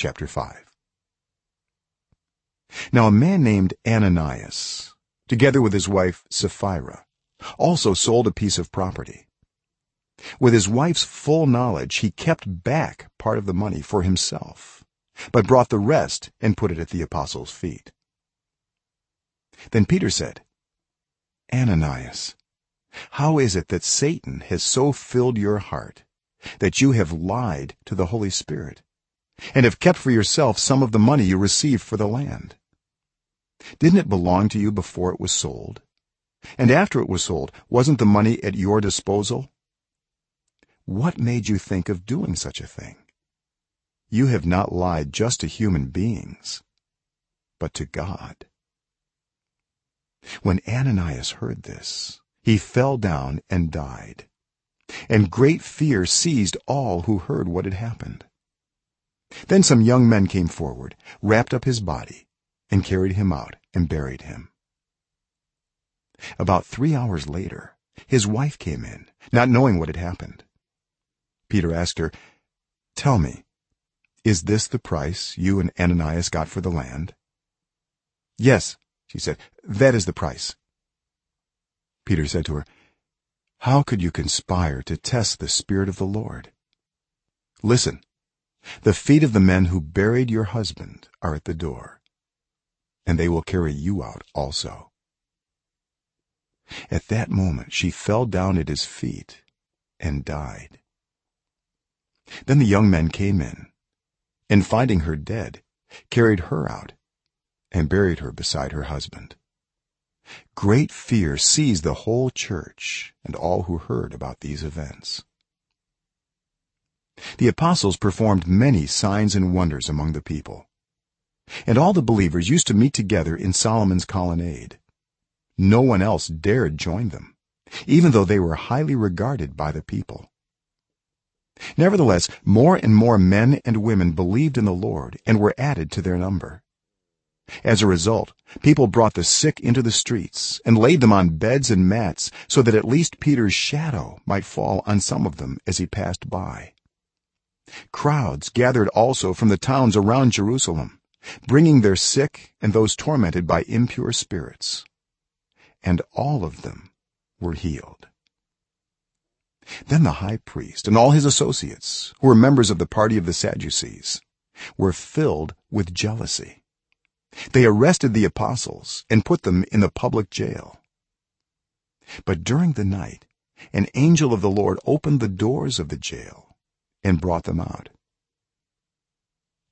chapter 5 now a man named ananias together with his wife sapphira also sold a piece of property. With his wife's full knowledge he kept back part of the money for himself but brought the rest and put it at the apostles feet. Then peter said ananias how is it that satan has so filled your heart that you have lied to the holy spirit and have kept for yourself some of the money you received for the land. Didn't it belong to you before it was sold? And after it was sold wasn't the money at your disposal? What made you think of doing such a thing? You have not lied just to human beings but to god. When ananias heard this he fell down and died and great fear seized all who heard what had happened then some young men came forward wrapped up his body and carried him out and buried him. About 3 hours later his wife came in not knowing what had happened. Peter asked her tell me is this the price you and ananias got for the land? Yes she said that is the price. Peter said to her how could you conspire to test the spirit of the lord? Listen the feet of the men who buried your husband are at the door and they will carry you out also. At that moment she fell down at his feet and died. Then the young men came in and finding her dead carried her out and buried her beside her husband. Great fear seized the whole church and all who heard about these events the apostles performed many signs and wonders among the people. And all the believers used to meet together in Solomon's colonnade. No one else dared join them even though they were highly regarded by the people. Nevertheless more and more men and women believed in the lord and were added to their number. As a result people brought the sick into the streets and laid them on beds and mats so that at least peter's shadow might fall on some of them as he passed by crowds gathered also from the towns around jerusalem bringing their sick and those tormented by impure spirits. And all of them were healed. Then the high priest and all his associates who were members of the party of the sadducees were filled with jealousy. They arrested the apostles and put them in the public jail. But during the night an angel of the lord opened the doors of the jail and brought them out.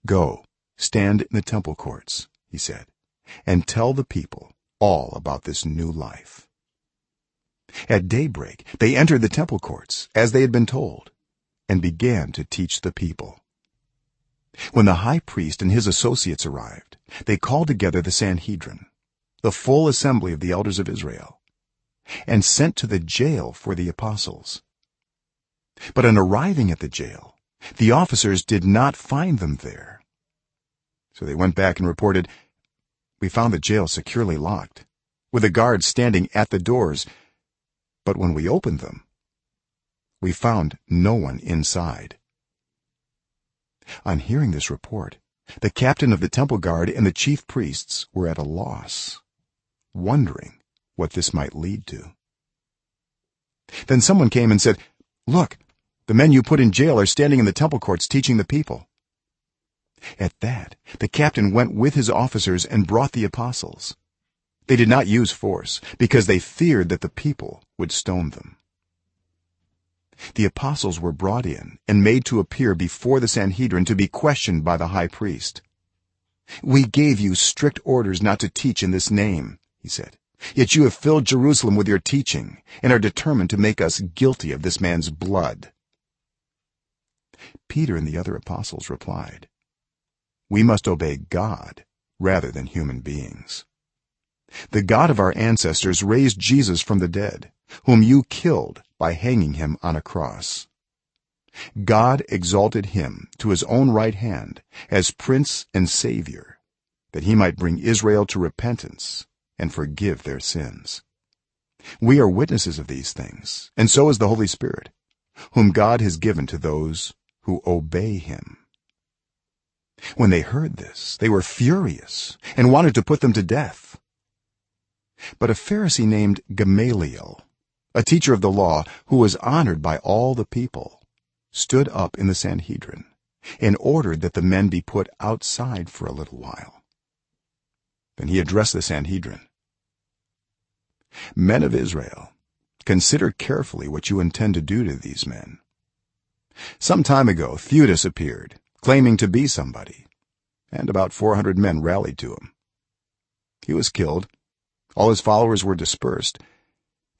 Go stand in the temple courts he said and tell the people all about this new life. At daybreak they entered the temple courts as they had been told and began to teach the people. When the high priest and his associates arrived they called together the sanhedrin the full assembly of the elders of israel and sent to the jail for the apostles but on arriving at the jail the officers did not find them there. So they went back and reported we found the jail securely locked with a guard standing at the doors. But when we opened them we found no one inside. On hearing this report the captain of the temple guard and the chief priests were at a loss wondering what this might lead to. Then someone came and said look the men you put in jail are standing in the temple courts teaching the people. At that the captain went with his officers and brought the apostles. They did not use force because they feared that the people would stone them. The apostles were brought in and made to appear before the sanhedrin to be questioned by the high priest. We gave you strict orders not to teach in this name he said. Yet you have filled jerusalem with your teaching and are determined to make us guilty of this man's blood peter and the other apostles replied we must obey god rather than human beings. The god of our ancestors raised jesus from the dead whom you killed by hanging him on a cross. God exalted him to his own right hand as prince and savior that he might bring israel to repentance and forgive their sins. We are witnesses of these things and so is the holy spirit whom god has given to those who obey him. When they heard this they were furious and wanted to put them to death. But a pharisee named gamaliel a teacher of the law who was honored by all the people stood up in the sanhedrin and ordered that the men be put outside for a little while. Then he addressed the sanhedrin. Men of israel consider carefully what you intend to do to these men some time ago theudas appeared claiming to be somebody and about 400 men rallied to him. He was killed. All his followers were dispersed.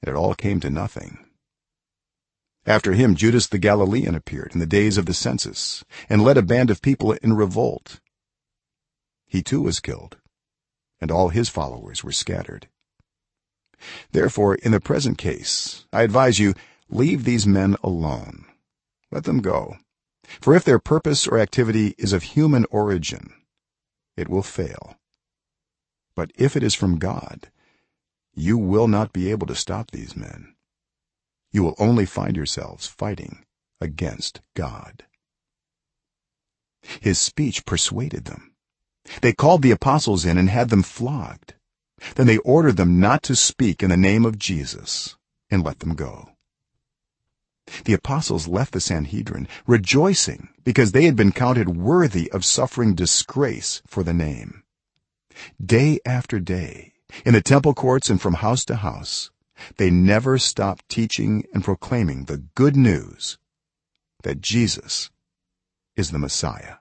And it all came to nothing. After him judas the galilean appeared in the days of the census and led a band of people in revolt. He too was killed and all his followers were scattered. Therefore in the present case i advise you leave these men alone let them go. For if their purpose or activity is of human origin it will fail. But if it is from god you will not be able to stop these men. You will only find yourselves fighting against god. His speech persuaded them. They called the apostles in and had them flogged. Then they ordered them not to speak in the name of jesus and let them go the apostles left the sanhedrin rejoicing because they had been counted worthy of suffering disgrace for the name. Day after day in the temple courts and from house to house they never stopped teaching and proclaiming the good news that jesus is the messiah